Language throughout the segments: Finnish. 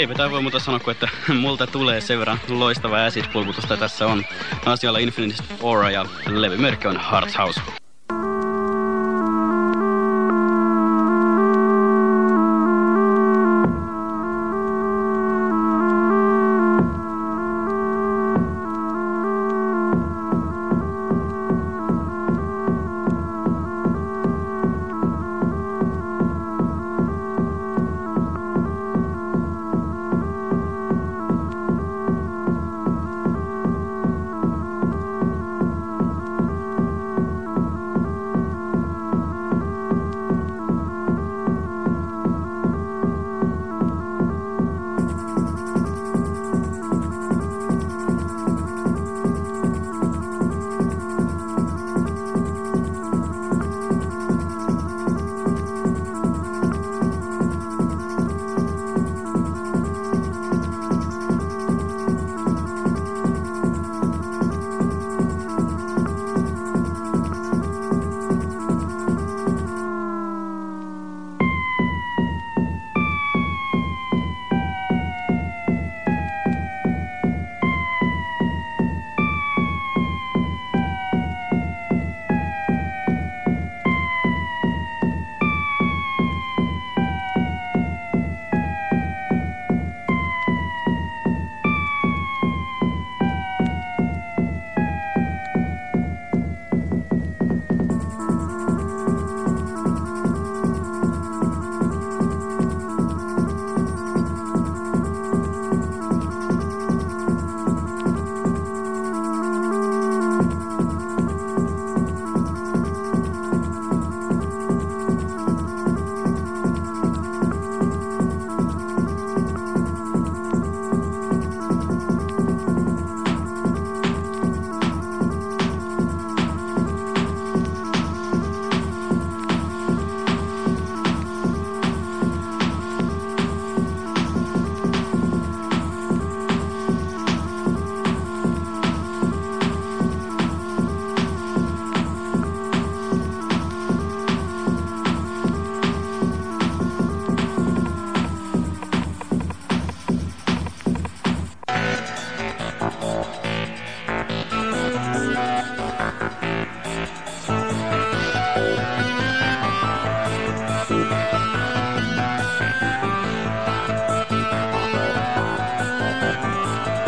Eipä tämä voi muuta sanoa kuin, että multa tulee sen verran loistava acid-pulputusta tässä on. Asialla Infinite Aura ja levymerkki on Heart House.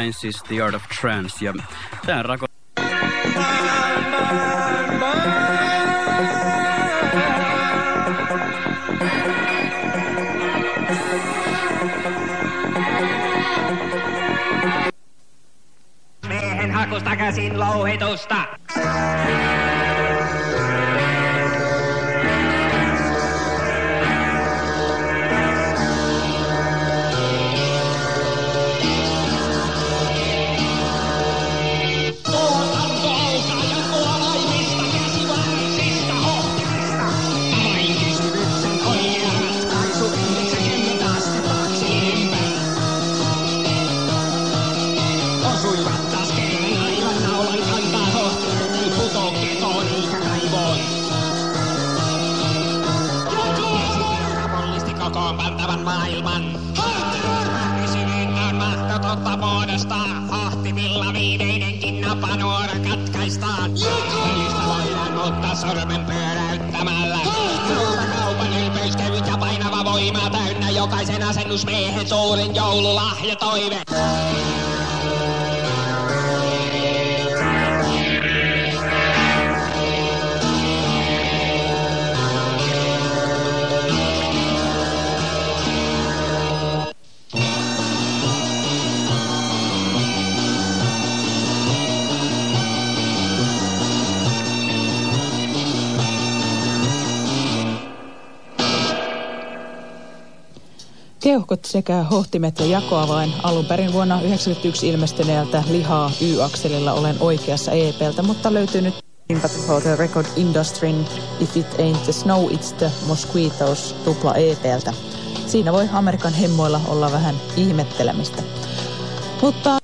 Näin siis The Art of Trance ja tämä rako... Miehen hakusta käsin louhitusta. Keuhkot sekä hohtimet ja jakoavain alun perin vuonna 1991 ilmestyneeltä Lihaa Y-akselilla olen oikeassa EPltä, mutta löytyy nyt the Record Industryn If It Ain't the Snow, It's the Mosquitoes tupla EPltä. Siinä voi Amerikan hemmoilla olla vähän ihmettelemistä. Mutta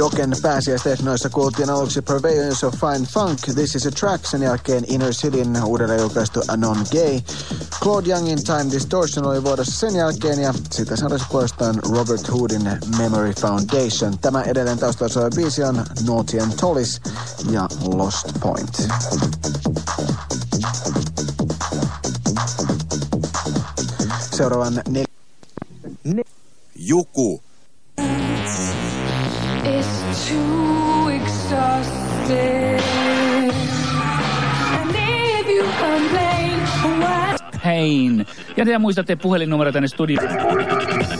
Joken pääsiäistehnoissa kuultiin aluksi Prevalence of Fine Funk, This is a Track, sen jälkeen Inner Cityn uudelleen julkaistu Anon Gay. Claude Youngin Time Distortion oli vuodessa sen jälkeen ja sitä seurasi puolestaan Robert Hoodin Memory Foundation. Tämä edelleen taustalla soiva biisi on Naughty and Tollis ja Lost Point. Seuraavan nel... Juku Hein. Ja te muistatte puhelinnumero tänne studioon.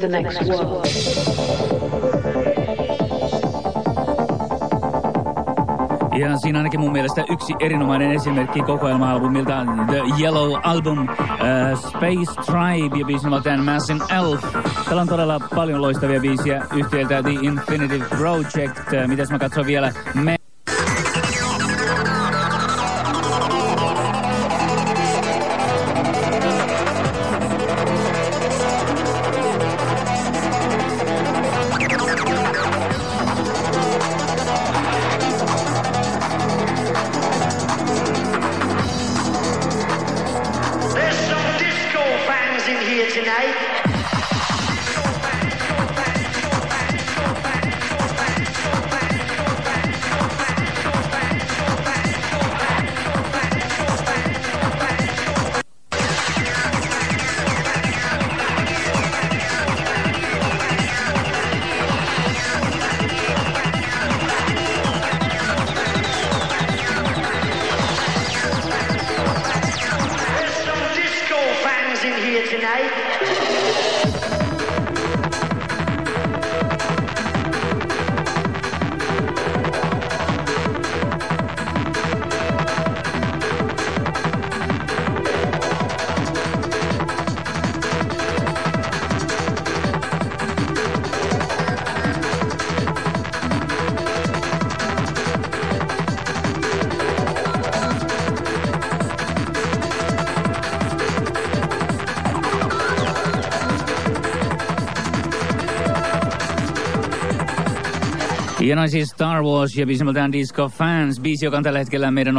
To the next world. Ja siinä ainakin mun mielestä yksi erinomainen esimerkki kokoelma-albumilta The Yellow Album, uh, Space Tribe ja biisin nimeltään Massin Elf. Täällä on todella paljon loistavia biisiä yhtiöltä The Infinitive Project. Uh, mitäs mä katson vielä? Me Noin siis Star Wars ja biisi nimeltään Disco Fans, biisi, joka on tällä hetkellä meidän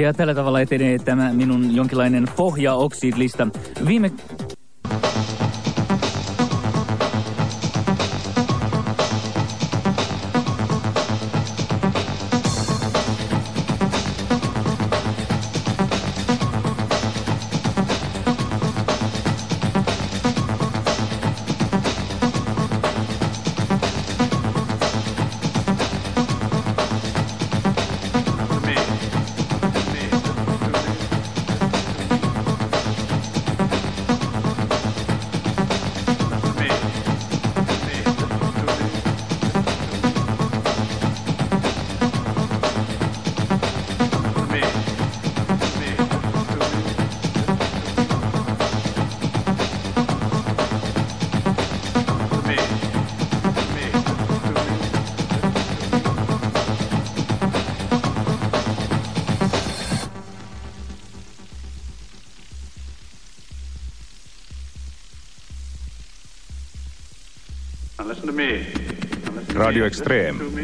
Ja tällä tavalla etenee tämä minun jonkinlainen pohjaoksidlista. Viime Radio Extreme.